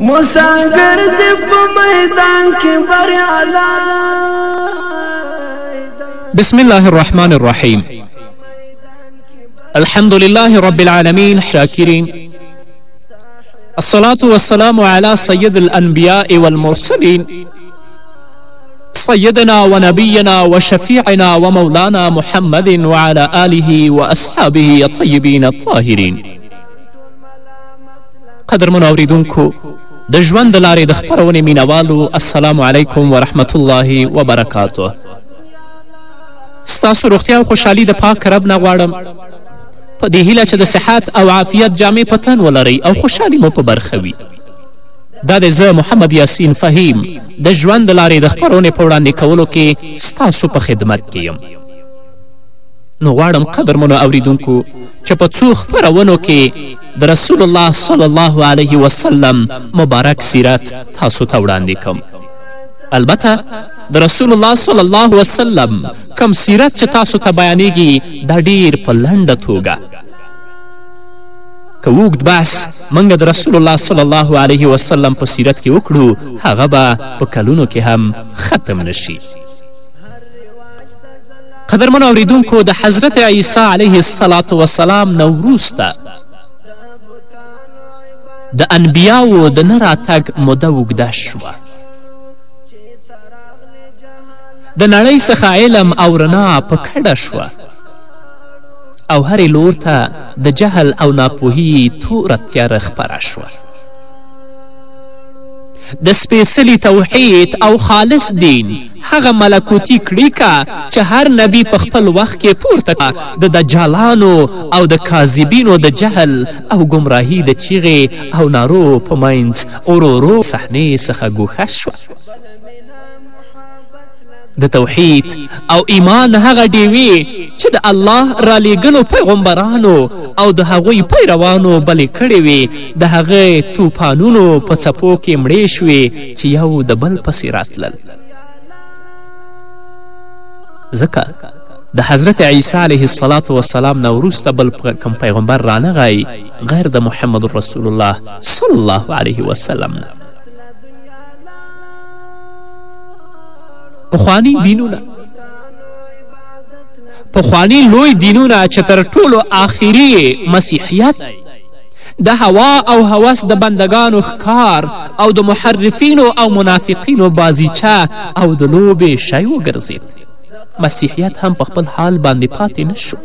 مسافر چې په میدان کې بریالی بسم الله الرحمن الرحيم الحمد لله رب العالمين شاكرين الصلاة والسلام على سيد الأنبياء والمرسلين سيدنا ونبينا وشفيعنا ومولانا محمد وعلى آله وأصحابه الطيبين الطاهرين قدرمنو اوریدونکو د ژوند د لارې د خپرونې مینوالو السلام علیکم ورحمت الله وبرکاته ستاسو روغتیا او خوشحالي د پاک رب نه غواړم په دې هیله چې د صحت او عافیت جامې په تن ولرئ او خوشحالي مو په برخه وي دا د زه محمد یاسین فهیم د ژوند د لارې د خپرونې په وړاندې کولو کې ستاسو په خدمت کې یم نو غواړم قدرمنو اوریدونکو چې په څو خپرونو کې د رسول الله صلی الله علیه وسلم مبارک سیرت تاسو ته وړاندې کوم البته د رسول الله صلی الله وسلم کم سیرت چې تاسو ته بیانیږي دا ډیر په لنډه توګه که اوږد بحث موږ د رسول الله صلی الله علیه وسلم په سیرت کې وکړو هغه به په کلونو کې هم ختم نشي قدرمنو اوریدونکو د حضرت عیسی علیه السلام وسلام نه وروسته د انبیاوو د نه راتګ موده اوږده شوه د نړۍ څخه علم او رنا په کډه شوه او هرې لور ته د جهل او ناپوهي توره تیاره خپره شوه د سپېڅلي توحید او خالص دین هغه ملکوتي کړیکه چې هر نبی په خپل وخت کې پورته کړه د دجالانو او د کاذبینو د جهل او ګمراهي د چیغې او نارو په منځ ورو ورو صحنې څخه ګوښه شوه د توحید او ایمان هغه ډیوې چې د الله رالیږلو پیغمبرانو او د هغوی پیروانو بلې کړې وې د هغه توپانونو په څپو کې مړې شوې چې یو د بل پسې راتلل ځکه د حضرت عیسی علیه السلام وسلام نه وروسته بل کوم پیغمبر رانغی غیر د محمد رسول الله صلی الله علیه وسلم نه پخوانی دینونه پخوانی لوی دینونه چې تر ټولو آخري یې مسیحیت دی د هوا او هوس د بندګانو ښکار او د محرفینو او منافقینو بازیچه او د لوبې شی وګرځید مسیحیت هم په خپل حال باندې پاتې نه شو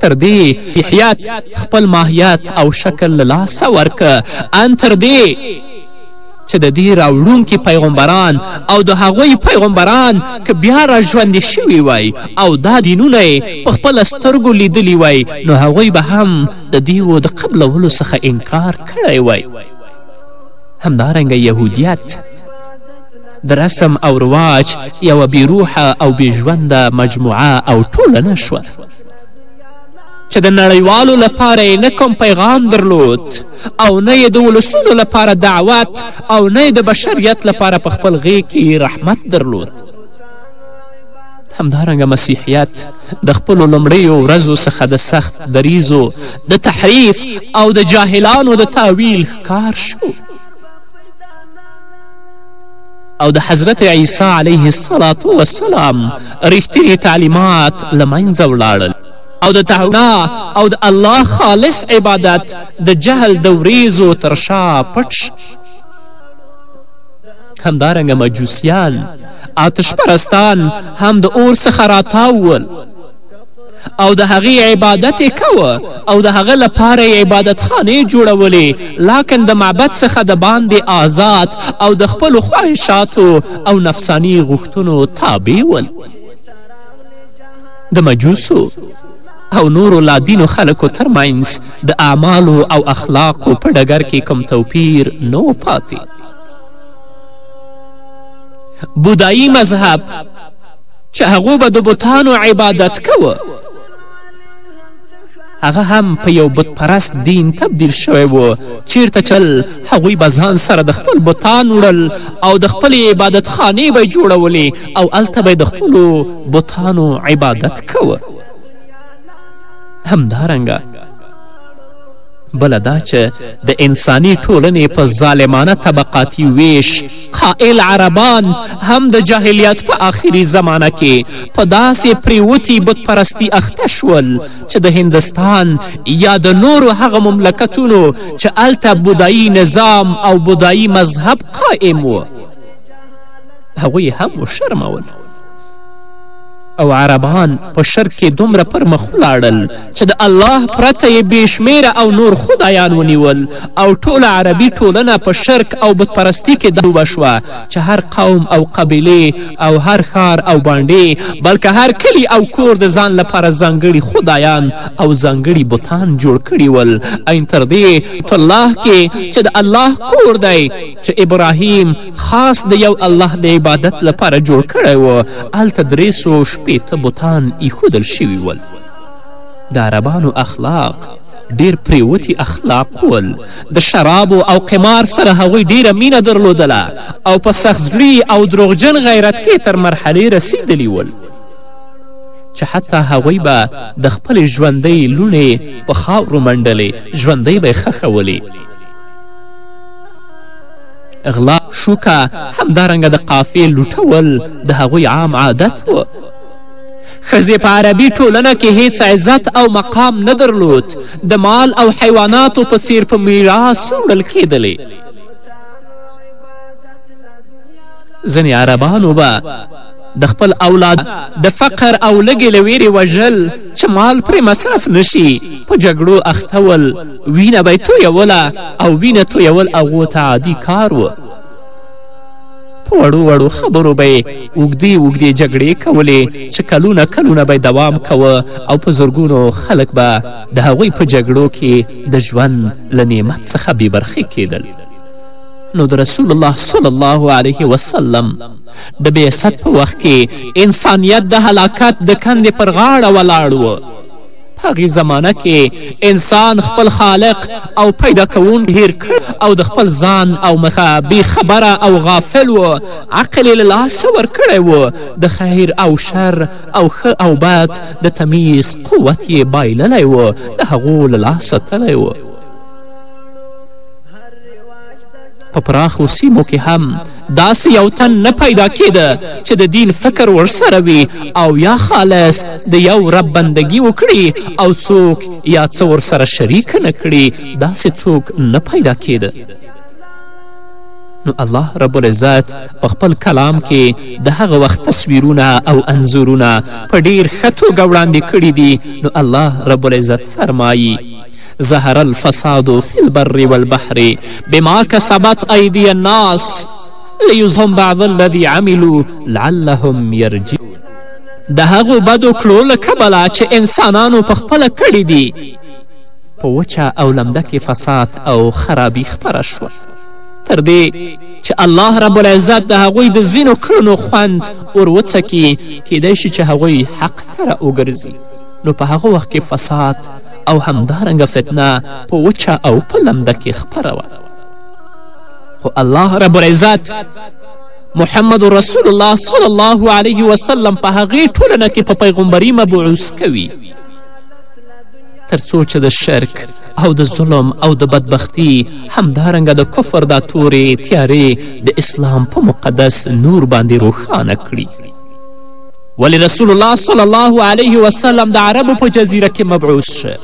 تر دې مسیحیت خپل ماهیت او شکل له لاسه ورکه ان تر دې چې د دې راوړونکي پیغمبران او د هغوی پیغمبران که بیا را ژوندي شوي وای او دا دینونه یې په خپله سترګو لیدلي وای نو هغوی به هم د دیو د قبلولو څخه انکار کړی وای همدارنګه یهودیت د رسم او رواج یوه بیروحه او بیژونده مجموعه او ټولنه شوه چې د نړیوالو لپاره یې نه کوم پیغام درلود او نه یې د ولسونو لپاره دعوت او نه یې د بشریت لپاره په خپل غیږ کې رحمت درلود همدارنګه مسیحیت د خپلو لومړیو ورځو څخه د سخت دریزو د تحریف او د جاهلانو د تاویل ښکار شو او د حضرت عیسی علیه السلام رښتیني تعلیمات له منځه ولاړل او د تهنا او د الله خالص عبادت د جهل د وریزو تر شا پټ شي همدارنګه مجوسیان آتش پرستان هم د اور څخه راتاو ول او د هغې عبادت یې کوه او د هغه لپاره یې عبادتخانې جوړولې لاکن د معبد څخه د باندې آزاد او د خپلو خواهشاتو او نفسانی غوښتنو تابع ول د مجوسو او نورو لادینو خلکو ترمنځ د اعمالو او اخلاقو په ډګر کې کوم توپیر نه و پاتې بودایی مذهب چې هغو به د بتانو عبادت کوه هغه هم په یو بت پرست دین تبدیل شوی و چیرته چل هغوی به ځان سره د خپل بتان وړل او د خپلې عبادت خانې به جوړولې او هلته به د خپلو بتانو عبادت کوه همدارنګه بله دا چې د انساني ټولنې په ظالمانه طبقاتي ویش قائل عربان هم د جاهلیت په آخري زمانه کې په داسې پریوتي بتپرستي اخته شول چې د هندستان یا د نورو هغه مملکتونو چې هلته بودایی نظام او بودایی مذهب قائم و هغوی هم وشرمول او عربان په شرک کې دومره پر مخ ولاړل چې د الله پرته یې بېشمېره او نور خدایان ونیول او ټوله عربي ټولنه په شرک او بتپرستي کې ډوبه شوه چه هر قوم او قبیلې او هر ښار او بانډې بلکه هر کلي او کور د ځان لپاره ځانګړي خدایان او ځانګړي بتان جوړ کړي ول ان تر دې تلاه کې چه د الله کور دی چه ابراهیم خاص د یو الله د عبادت لپاره جوړ کړی و هلته درې سو شپېته بتان ایښودل شوي ول د عربانو اخلاق ډیر پریوتی اخلاق ول د شرابو او قمار سره هغوی ډیره مینه درلودله او په سختزړي او دروغجن غیرت کې تر مرحلې رسیدلی ول چې حتی هغوی به د خپلې ژوندۍ لوڼې په خاورو منډلې ژوندۍ به یې خښولې غلا شوکه همدارنګه د قافې لوټول د هغوی عام عادت و ښځې په عربي ټولنه کې هیڅ عزت او مقام نه درلود د مال او حیواناتو په څیر په میراث وړل کیدلې ځینې عربانو به د خپل اولاد د فقر او لږې له ویرې وژل چې مال پرې مصرف نشي په جګړو اخته ول وینه به یې تویوله او وینه تویول هغو ته عادي کار و په وړو وړو خبرو به یې اوږدې اوږدې جګړې کولې چې کلونه کلونه به دوام کوه او په زرګونو خلک به د هغوی په جګړو کې د ژوند له نعمت څخه بې برخې کېدل نو د رسول الله صلی الله علیه وسلم د بعثت په وخت کې انسانیت د هلاکت د کندې پر غاړه ولاړ و په هغې زمانه کې انسان خپل خالق او پیدا کوونکی هیر کړ او د خپل ځان او مخه بې خبره او غافل و عقل یې له لاسه ورکړی و د خیر او شر او ښه او بد د تمیز قوت یې بایللی و د هغو له لاسه تللی و په پراخو سیمو کې هم داسې یو تن نه پیدا کېده چې د دین فکر ورسره وي او یا خالص د یو رب بندگی وکړي او څوک یا څه ورسره شریک نه کړي داسې څوک نه پیدا کېده نو الله رب العزت په خپل کلام کې د هغه وخت تصویرونه او انځورونه په ډیر ښه توګه وړاندې کړي دي نو الله رب العزت فرمایی ظهر الفساد فی البر والبحر بما کسبت ایدی الناس لیذهم بعض الذی عملوا لعلهم یرجعون د هغو بدو کړو له کبله چې انسانانو په خپله کړي دي په وچه او لمده کې فساد او خرابي خپره شوه تر دې چې الله رب العزت د هغوی د ځینو کړنو خوند ور وڅکي کیدای شي چې هغوی حق تره وګرځي نو په هغه وخت کې فساد او همدارنګه فتنه په وچه او په لمده کې خپره وه خو الله رب العزت محمد رسول الله صلی الله علیه وسلم په هغې ټولنه کې په پیغمبري مبعوث کوي تر څو چې د شرک او د ظلم او د بدبختی همدارنګه د کفر دا تورې تیارې د اسلام په مقدس نور باندې روښانه کړي ولې رسول الله صلی الله علیه وسلم د عربو په جزیره کې مبعوث شه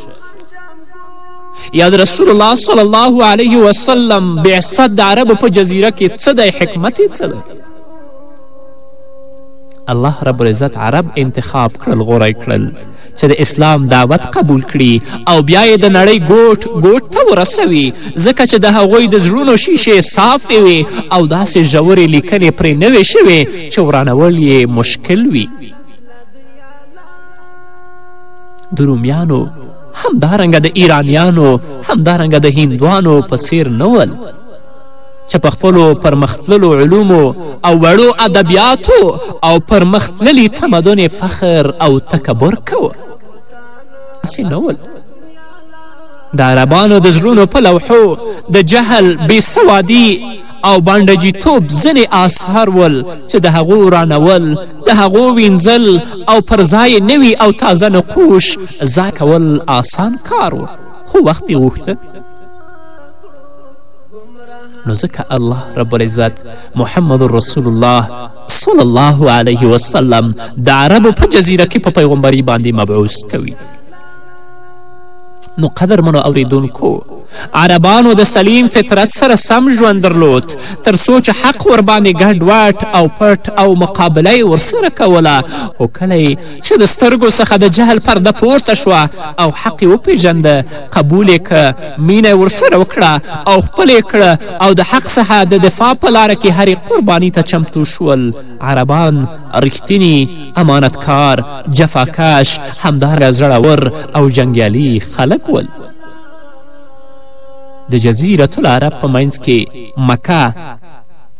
یا د رسول الله صلی الله علیه وسلم بعثت د عربو په جزیره کې څه دی حکمت یې څه دی الله رب العزت عرب انتخاب کړل غوره کړل چې د اسلام دعوت قبول کړي او بیا یې د نړۍ ګوټ ګوټ ته ورسوي ځکه چې د هغوی د زړونو شیشې صافې وي او داسې ژورې لیکنې پرې نه وې شوې چې ورانول یې مشکل وي د رومیانو همدارنګه د ایرانیانو همدارنګه د هندوانو په څیر نه ول چې په خپلو پرمختللو علومو او وړو ادبیاتو او پرمختللي تمدن یې فخر او تکبر کوه هسې نه ول د عربانو د زړونو په لوحو د جهل بېسوادي او بانډجیتوب ځینې آثار ول چې د هغو ورانول د هغو وینځل او پر ځای نوي او تازه نقوش ځای کول آسان کار و خو وخت یې غوښته نو ځکه الله رب العزت محمد رسول الله صلی الله علیه وسلم د عربو په جزیره کې په پیغمبري باندې مبعوث کوي نو قدرمنو اوریدونکو عربانو د سلیم فطرت سره سم ژوند درلود تر څو چې حق ورباندې ګډوډ او پټ او مقابله یې ورسره کوله خو کله چې د سترګو څخه د جهل پرده پورته شوه او حق یې وپېژنده قبول یې که مینه یې ورسره وکړه او خپل یې کړه او د حق څخه د دفاع په لاره کې هرې قرباني ته چمتو شول عربان رښتیني امانتکار جفاکش همدارنګه زړور او جنګیالي خلک ول د جزیرة العرب په منځ کې مکه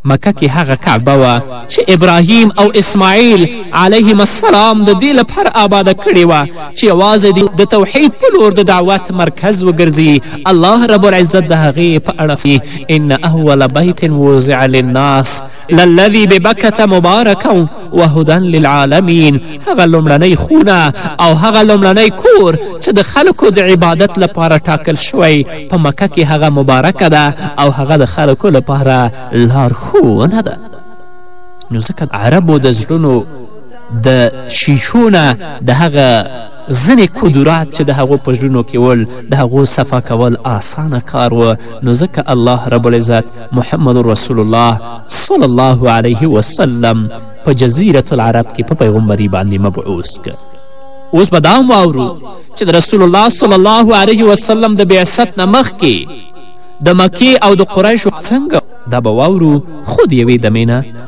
مکه کې هغه کعبه وه چې ابراهیم او اسماعیل علیهم السلام د دې لپاره آباده کړې وه چې یوازې دی د توحید په لور د دعوت مرکز وګرځي الله رب العزت د هغې په اړه فی ان اول بیت وضع للناس للذي ببکة مبارکا وهدا للعالمین هغه لومړنۍ خونه او هغه لومړنی کور چې د خلکو د عبادت لپاره ټاکل شوی په مکه کې هغه مبارکه ده او هغه د خلکو لپاره لارښوونه ده نو ځکه عربو د زړونو د شیشو نه د هغه ځینې قدرات چې د هغو په زړونو کې ول د هغو صفا کول آسانه کار و نو ځکه الله رب العزت محمد رسول الله صلی الله علیه وسلم په جزیرة العرب کې په پیغمبري باندې مبعوث که اوس به دا هم واورو چې د رسول الله صلی الله علیه وسلم د بعثت نه مخکې د مکې او د قریشو څنګه دا به واورو خود یوې دمې نه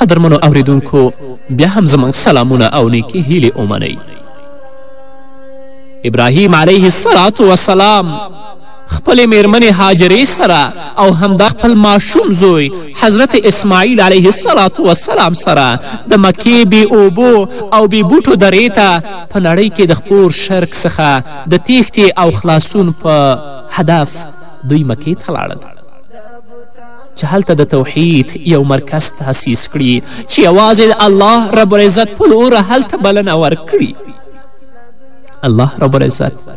قدرمنو اوریدونکو بیا هم زموږ سلامونه او نیکې هیلې ومنئ ابراهیم علیه السلام وسلام خپلې میرمنې هاجرې سره او همدا خپل ماشوم زوی حضرت اسماعیل علیه السلام وسلام سره د مکې بې اوبو او بې بوټو درې ته په نړۍ کې د خپور شرک څخه د تیښتې او خلاصون په هدف دوی مکې ته لاړل چې هلته د توحید یو مرکز تاسیس کړي چې یوازې د الله رب العزت په لور هلته بلنه ورکړي الله رب العزت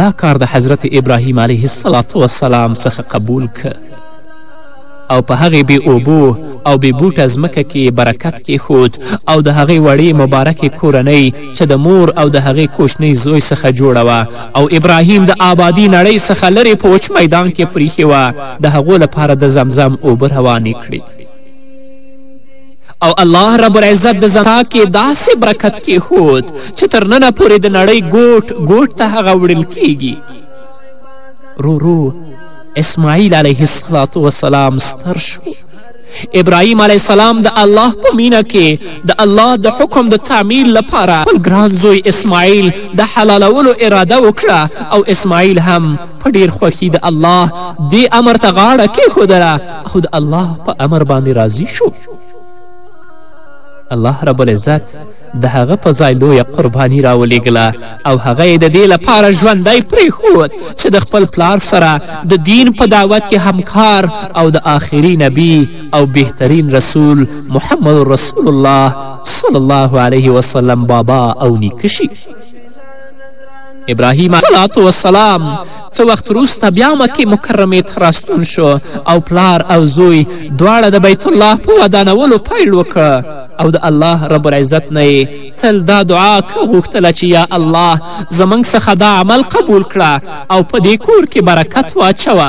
دا کار د حضرت ابراهیم علیه السلام وسلام څخه قبول که او په هغې بې اوبو او بې بوټه ځمکه کې برکت کیښود او د هغې وړې مبارکې کورنۍ چې د مور او د هغې کوچنۍ زوی څخه جوړه وه او ابراهیم د آبادي نړۍ څخه لرې په وچ میدان کې پریښې وه د هغو لپاره د زمزم اوبه روانې کړې او الله رب العزت د زمتا کې داسې برکت کیښود چې تر ننه پورې د نړۍ ګوټ ګوټ ته هغه وړل کیږي رو رو اسماعیل علیه السلام ستر شو ابراهیم علیه السلام د الله په مینه کې د الله د حکم د تعمیل لپاره خپل ګران زوی اسماعیل د حلالولو اراده وکړه او اسماعیل هم په ډیر خوښي د الله دې امر ته غاړه کیښودله او د الله په امر باندې راضي شو الله رب العزت د هغه په ځای لویه قرباني راولېږله او هغه یې د دې لپاره ژوندی پرېښود چې د خپل پلار سره د دین په دعوت کې همکار او د آخري نبی او بهترین رسول محمد رسول الله صلی الله علیه وسلم بابا او نیکه شي ابراهیم علیه السلام څه وخت وروسته بیا مکې مکرمې ته راستون شو او پلار او زوی دواړه د بیت الله په ودانولو پیل وکړ او د الله رب العزت نه یې تل دا دعا که غوښتله چې یا الله زموږ څخه دا عمل قبول کړه او په دې کور کې برکت واچوه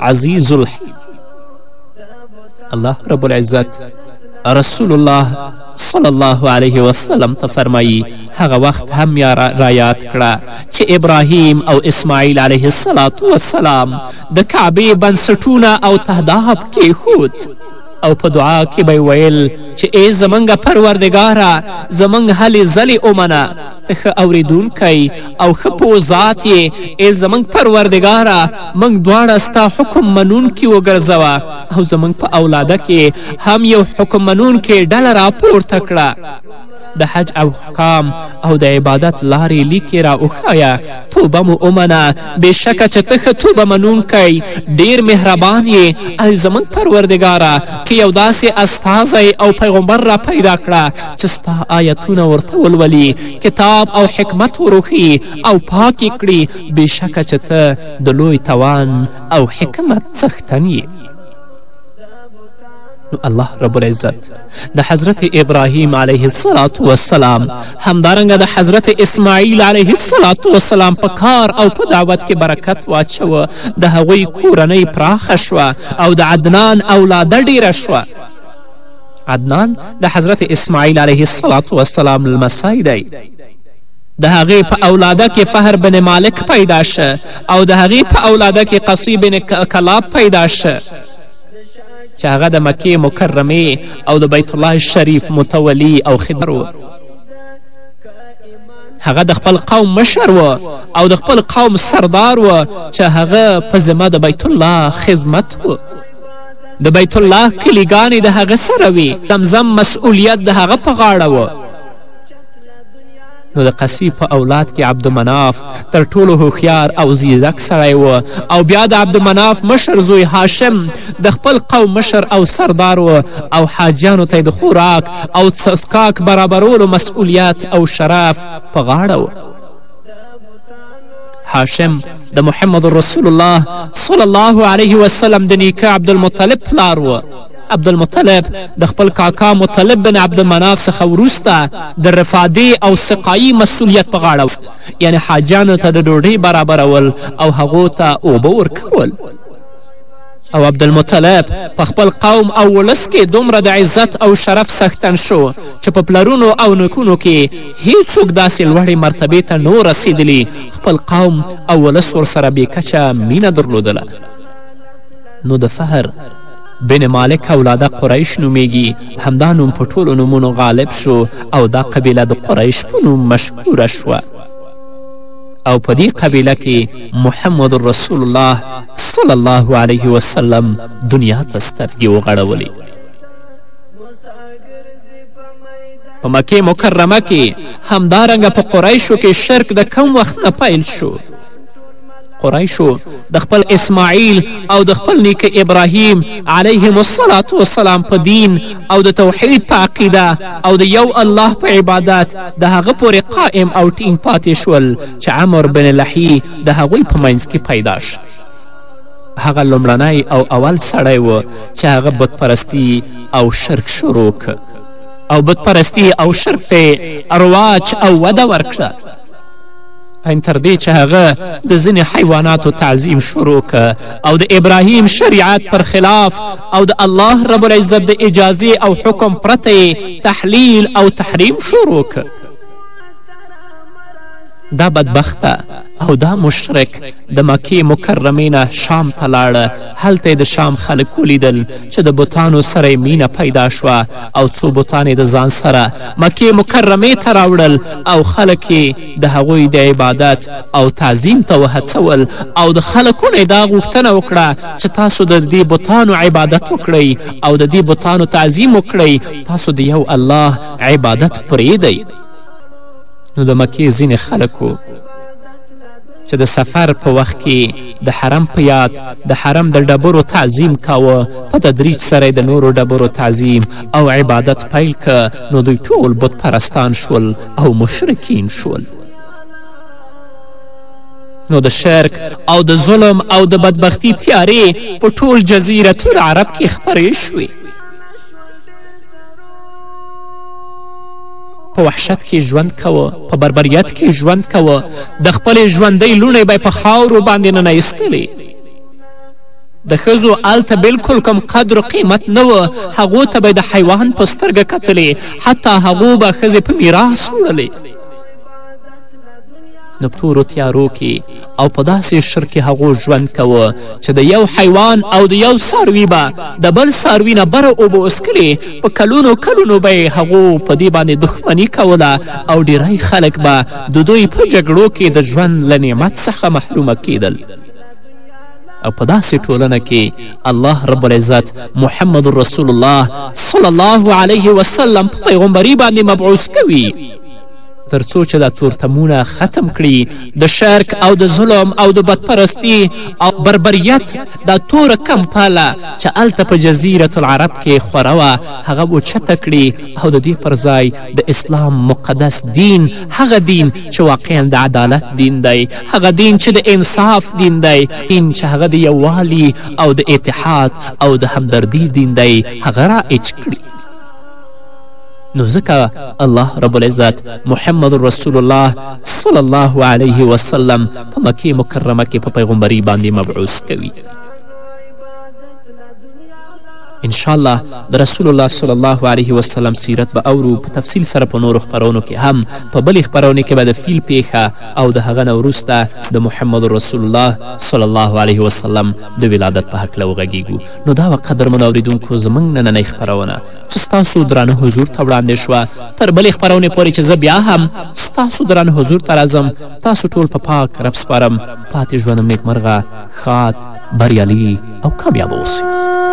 عزیز الحکیم الله رب العزت رسول الله صلی الله علیه وسلم ته فرمایی هغه وخت هم یا رایاد کړه چې ابراهیم او اسماعیل علیه السلام د کعبې بنسټونه او تهداب کیښود او په دعا کې به ویل چې ای زموږ پروردګاره زموږ هلې ځلې ومنه ته ښه اورېدونکی او ښه پوه ذات یې، ای زموږ پروردګاره! موږ دواړه ستا حکم منونکي وګرځوه او زموږ په اولاده کې هم یو حکم منونکی ډله راپورته کړه. د حج احکام او د عبادت لارې لیکې راوښایه، توبه مو ومنه بېشکه چې ته ښه توبه منونکی ډېر مهربان یې ای زموږ پروردګاره که یو داسې استازی او پیغمبر را پیدا کړه چې ستا آیتونه ورته ولولي کتاب او حکمت وروښي او پاک یې کړي بېشکه چې ته د لوی توان او حکمت څښتن یې نو الله رب العزت د حضرت ابراهیم علیه الصلاة والسلام همدارنګه د حضرت اسماعیل علیه الصلاة والسلام په کار او په دعوت کې برکت واچوه د هغوی کورنۍ پراخه شوه او د عدنان اولاده ډیره شوه عدنان د حضرت اسماعیل علیه الصلاة والسلام لمسی دی د هغې په اولاده کې فهر بن مالک پیدا شه او د هغې په اولاده کې قصی بن کلاب پیدا شه چې هغه د مکې مکرمې او د بیت الله شریف متولی او خدمت و هغه د خپل قوم مشر و او د خپل قوم سردار و چې هغه په ذمه د بیت الله خدمت و د بیت الله کلیګانې د هغه سره وي زمزم مسئولیت د هغه په غاړه و نو د قصي په اولاد کې عبدمناف تر ټولو هوښیار او زیرک سړی و او بیا د عبدمناف مشر زوی هاشم د خپل قوم مشر او سردار و او حاجیانو ته د خوراک او څښاک برابرولو مسئولیت او شرف په غاړه و هاشم د محمد رسول الله صلی الله علیه وسلم د نیکه عبدالمطلب پلار و عبدالمطلب د خپل کاکا مطلب بن عبدالمناف څخه وروسته د رفادې او سقایي مسؤلیت په غاړه وست یعنې حاجیانو ته د ډوډۍ برابرول او هغو ته اوبه ورکول او عبدالمطلب په خپل قوم او ولس کې دومره د عزت او شرف څښتن شو چې په پلرونو او نکونو کې هیڅوک داسې لوړې مرتبې ته نه رسېدلي خپل قوم او ولس ورسره بې کچه مینه درلودله نو د فهر بن مالک اولاده قریش نومېږي همدا نوم په ټولو نومونو غالب شو او دا قبیله د قریش په نوم مشهوره شوه او په دې قبیله کې محمد رسول الله صلی الله علیه وسلم دنیا ته سترګې وغړولې په مکې مکرمه کې همدارنګه په قریشو کې شرک د کم وخت نه پیل شو قریشو د خپل اسماعیل او د خپل نیکه ابراهیم علیهم الصلاة والسلام په دین او د توحید په عقیده او د یو الله په عبادت د هغه پورې قائم او ټینګ پاتې شول چې عمر بن لحی د هغوی په منځ کې پیدا شو هغه لومړنی او اول سړی و چې هغه بتپرستی او شرک شروع که او بتپرستی او شرک ته رواج او وده ورکړه ان تر دې چې هغه د ځینې حیواناتو تعظیم شروع که او د ابراهیم شریعت پر خلاف او د الله رب العزت د اجازې او حکم پرته یې تحلیل او تحریم شروع که دا بدبخته او دا مشرک د مکې مکرمې نه شام ته لاړه هلته د شام خلک ولیدل چې د بوتانو سره یې مینه پیدا شوه او څو بوتان د ځان سره مکې مکرمې ته راوړل او خلک د هغوی د عبادت او تعظیم ته وهڅول او د خلکو نه دا غوښتنه وکړه چې تاسو د دې بتانو عبادت وکړئ او د دې بتانو تعظیم وکړئ تاسو د یو الله عبادت پرېږدئ نو د مکې ځینې خلکو چې د سفر په وخت کې د حرم په یاد د حرم د ډبرو تعظیم کاوه په تدریج سره د نورو ډبرو تعظیم او عبادت پیل که نو دوی ټول بت پرستان شول او مشرکین شول نو د شرک او د ظلم او د بدبختی تیارې په ټول جزیره تور عرب کې خپرې شوې په وحشت کې ژوند کوه په بربریت کې ژوند کوه د خپلې ژوندۍ لوڼې به په خاورو باندې ننایستلې د ښځو هلته بلکل کوم قدر و قیمت نه و هغو ته به د حیوان په سترګه کتلې حتی هغو به ښځې په میراث وړلې نو په تورو تیارو کې او په داسې شر کې هغو ژوند کوه چې د یو حیوان او د یو څاروي به د بل څاروي نه بره اوبه وسکلې په کلونو کلونو به یې هغو په دې باندې دښمني کوله او ډیری خلک به د دوی په جګړو کې د ژوند له نعمت څخه محرومه کیدل او په داسې ټولنه کې الله رب العزت محمد رسول الله صلی الله علیه وسلم په پیغمبري باندې مبعوث کوي تر څو چې دا تورتمونه ختم کړي د شرک او د ظلم او د بدپرستی او بربریت دا توره کم پاله چې هلته په جزیرة العرب کې خوره وه هغه اوچته کړي او د دې پر ځای د اسلام مقدس دین هغه دین چې واقعا د عدالت دین دی هغه دین چې د انصاف دین دی دین چې هغه د یووالي او د اتحاد او د همدردی دین دی هغه را اچ کړي نو ځکه الله رب العزت محمد رسول الله صلی الله علیه وسلم په مکې مکرمه کې په پیغمبري باندې مبعوث کوي انشاالله د رسول الله صلی الله علیه وسلم سیرت به اورو په تفصیل سره په نورو خپرونو کې هم په بلې خپرونې کې به د فیل پیښه او د هغه نه وروسته د محمد رسول الله صلی الله علیه وسلم د ولادت په هکله وغږیږو نو دا وه قدرمنو اوریدونکو زموږ نننۍ خپرونه چې ستاسو درانه حضور ته وړاندې شوه تر بلې خپرونې پورې چې زه بیا هم ستاسو درانه حضور ته راځم تاسو ټول په پاک رب سپارم پاتې ژوندم نیکمرغه ښاد بریالي او کامیاب اوسئ